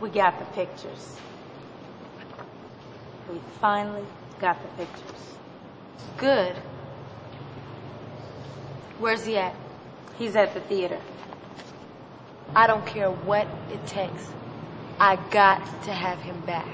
we got the pictures. We finally got the pictures. Good. Where's he at? He's at the theater. I don't care what it takes. I got to have him back.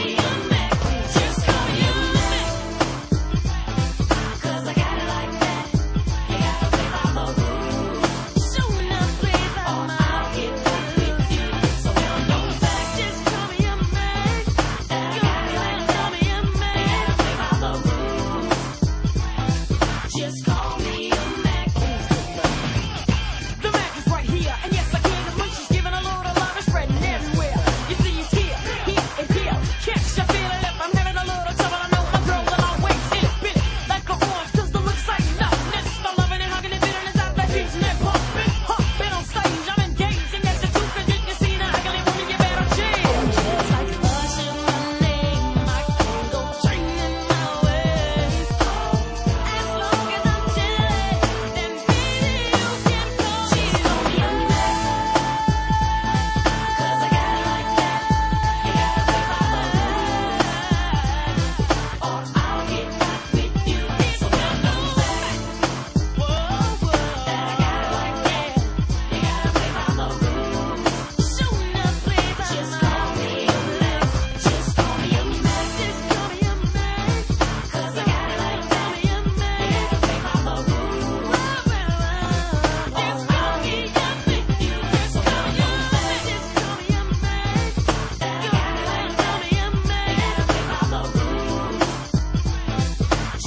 Thank you.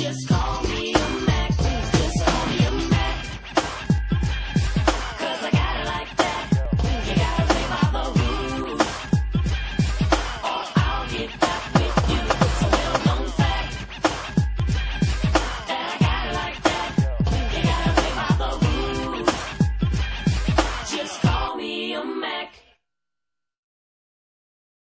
just call.